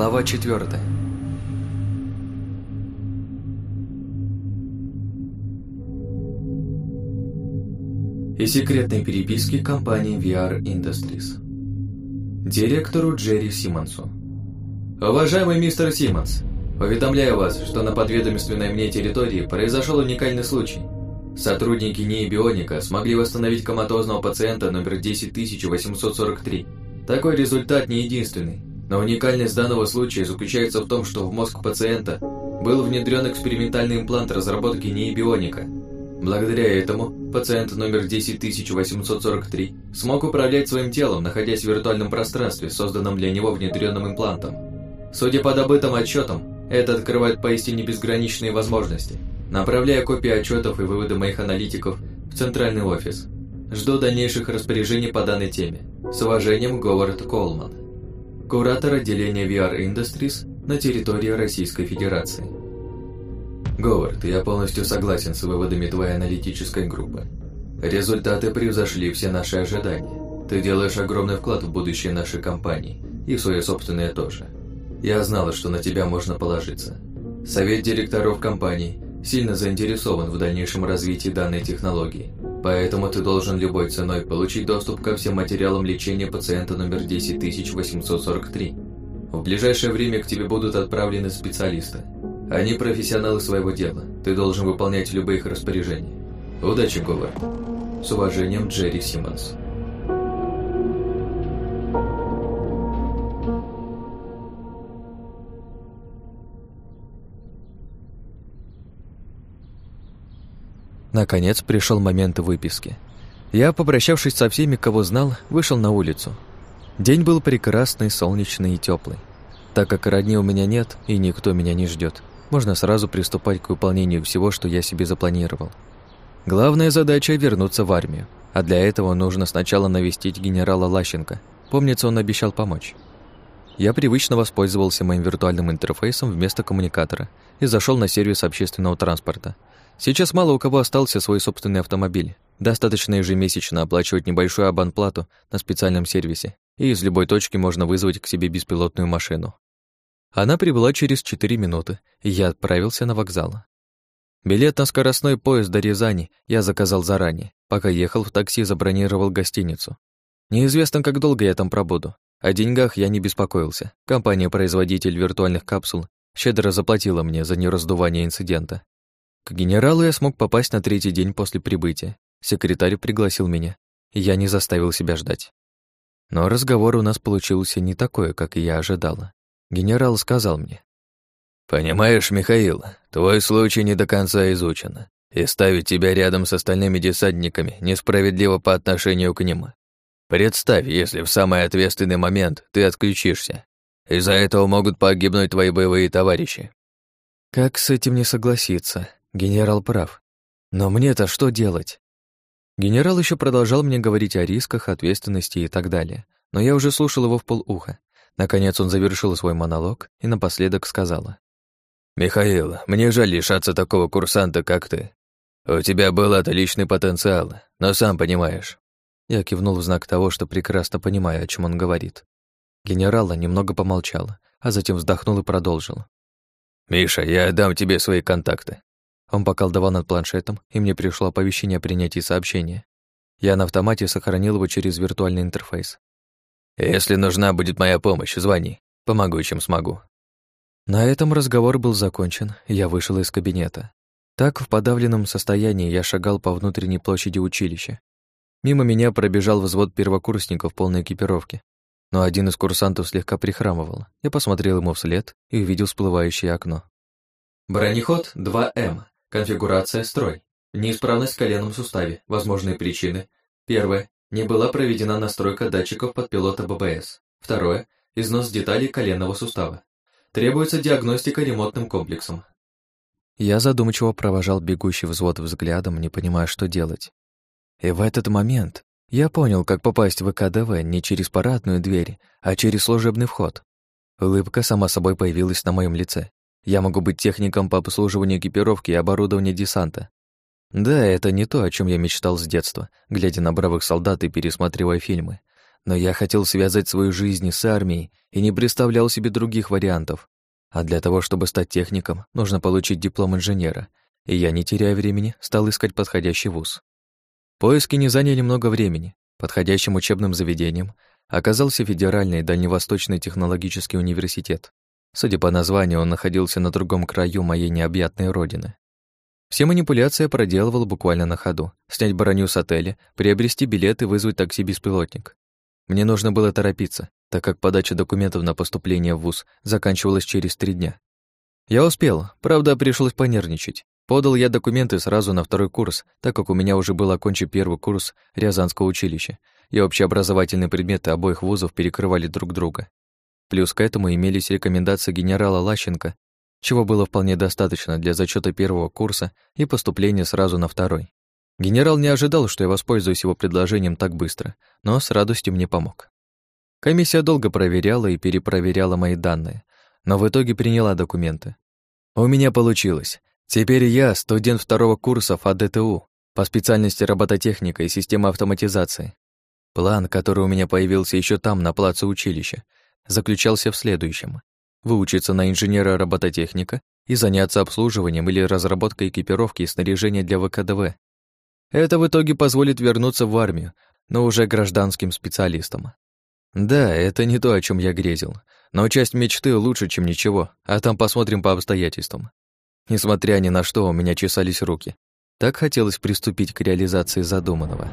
Глава четвертая. И секретной переписки компании VR Industries. Директору Джерри Симмонсу. Уважаемый мистер Симмонс, уведомляю вас, что на подведомственной мне территории произошел уникальный случай. Сотрудники НИИ Бионика смогли восстановить коматозного пациента номер 10843. Такой результат не единственный. Но уникальность данного случая заключается в том, что в мозг пациента был внедрен экспериментальный имплант разработки нейбионика. Благодаря этому пациент номер 10843 смог управлять своим телом, находясь в виртуальном пространстве, созданном для него внедренным имплантом. Судя по добытым отчетам, это открывает поистине безграничные возможности. Направляя копии отчетов и выводы моих аналитиков в центральный офис. Жду дальнейших распоряжений по данной теме. С уважением, Говард Колман куратор отделения VR Industries на территории Российской Федерации. Говард, я полностью согласен с выводами твоей аналитической группы. Результаты превзошли все наши ожидания. Ты делаешь огромный вклад в будущее нашей компании и в свое собственное тоже. Я знала, что на тебя можно положиться. Совет директоров компании сильно заинтересован в дальнейшем развитии данной технологии – Поэтому ты должен любой ценой получить доступ ко всем материалам лечения пациента номер 10843. В ближайшее время к тебе будут отправлены специалисты. Они профессионалы своего дела. Ты должен выполнять любые их распоряжения. Удачи, Говард. С уважением, Джерри Симмонс. Наконец пришел момент выписки. Я, попрощавшись со всеми, кого знал, вышел на улицу. День был прекрасный, солнечный и теплый. Так как родни у меня нет и никто меня не ждет, можно сразу приступать к выполнению всего, что я себе запланировал. Главная задача — вернуться в армию, а для этого нужно сначала навестить генерала Лащенко. Помнится, он обещал помочь. Я привычно воспользовался моим виртуальным интерфейсом вместо коммуникатора и зашел на сервис общественного транспорта — Сейчас мало у кого остался свой собственный автомобиль. Достаточно ежемесячно оплачивать небольшую абонплату на специальном сервисе, и из любой точки можно вызвать к себе беспилотную машину. Она прибыла через 4 минуты, и я отправился на вокзал. Билет на скоростной поезд до Рязани я заказал заранее. Пока ехал в такси, забронировал гостиницу. Неизвестно, как долго я там пробуду. О деньгах я не беспокоился. Компания-производитель виртуальных капсул щедро заплатила мне за нераздувание инцидента. К генералу я смог попасть на третий день после прибытия. Секретарь пригласил меня, и я не заставил себя ждать. Но разговор у нас получился не такой, как я ожидала. Генерал сказал мне. «Понимаешь, Михаил, твой случай не до конца изучен, и ставить тебя рядом с остальными десантниками несправедливо по отношению к ним. Представь, если в самый ответственный момент ты отключишься. Из-за этого могут погибнуть твои боевые товарищи». Как с этим не согласиться? Генерал прав. Но мне-то что делать? Генерал еще продолжал мне говорить о рисках, ответственности и так далее, но я уже слушал его в полуха. Наконец он завершил свой монолог и напоследок сказала. «Михаил, мне жаль лишаться такого курсанта, как ты. У тебя был отличный потенциал, но сам понимаешь». Я кивнул в знак того, что прекрасно понимаю, о чем он говорит. Генерала немного помолчал, а затем вздохнул и продолжил. «Миша, я дам тебе свои контакты. Он поколдовал над планшетом, и мне пришло оповещение о принятии сообщения. Я на автомате сохранил его через виртуальный интерфейс. «Если нужна будет моя помощь, звони. Помогу, чем смогу». На этом разговор был закончен, я вышел из кабинета. Так, в подавленном состоянии, я шагал по внутренней площади училища. Мимо меня пробежал взвод первокурсников полной экипировке. Но один из курсантов слегка прихрамывал. Я посмотрел ему вслед и увидел всплывающее окно. Бронеход 2М. Конфигурация строй. Неисправность в коленном суставе. Возможные причины. Первое. Не была проведена настройка датчиков подпилота ББС. Второе. Износ деталей коленного сустава. Требуется диагностика ремонтным комплексом. Я задумчиво провожал бегущий взвод взглядом, не понимая, что делать. И в этот момент я понял, как попасть в КДВ не через парадную дверь, а через служебный вход. Улыбка сама собой появилась на моем лице. Я могу быть техником по обслуживанию экипировки и оборудования десанта. Да, это не то, о чем я мечтал с детства, глядя на бравых солдат и пересматривая фильмы. но я хотел связать свою жизнь с армией и не представлял себе других вариантов. А для того, чтобы стать техником, нужно получить диплом инженера, и я, не теряя времени, стал искать подходящий вуз. Поиски не заняли много времени. Подходящим учебным заведением оказался Федеральный Дальневосточный технологический университет. Судя по названию, он находился на другом краю моей необъятной родины. Все манипуляции проделывал буквально на ходу. Снять броню с отеля, приобрести билет и вызвать такси-беспилотник. Мне нужно было торопиться, так как подача документов на поступление в ВУЗ заканчивалась через три дня. Я успел, правда, пришлось понервничать. Подал я документы сразу на второй курс, так как у меня уже был окончен первый курс Рязанского училища, и общеобразовательные предметы обоих вузов перекрывали друг друга. Плюс к этому имелись рекомендации генерала Лащенко, чего было вполне достаточно для зачета первого курса и поступления сразу на второй. Генерал не ожидал, что я воспользуюсь его предложением так быстро, но с радостью мне помог. Комиссия долго проверяла и перепроверяла мои данные, но в итоге приняла документы. У меня получилось. Теперь я студент второго курса ФАДТУ по специальности робототехника и система автоматизации. План, который у меня появился еще там, на плаце училища, заключался в следующем. Выучиться на инженера-робототехника и заняться обслуживанием или разработкой экипировки и снаряжения для ВКДВ. Это в итоге позволит вернуться в армию, но уже гражданским специалистом. Да, это не то, о чем я грезил, но часть мечты лучше, чем ничего, а там посмотрим по обстоятельствам. Несмотря ни на что, у меня чесались руки. Так хотелось приступить к реализации задуманного.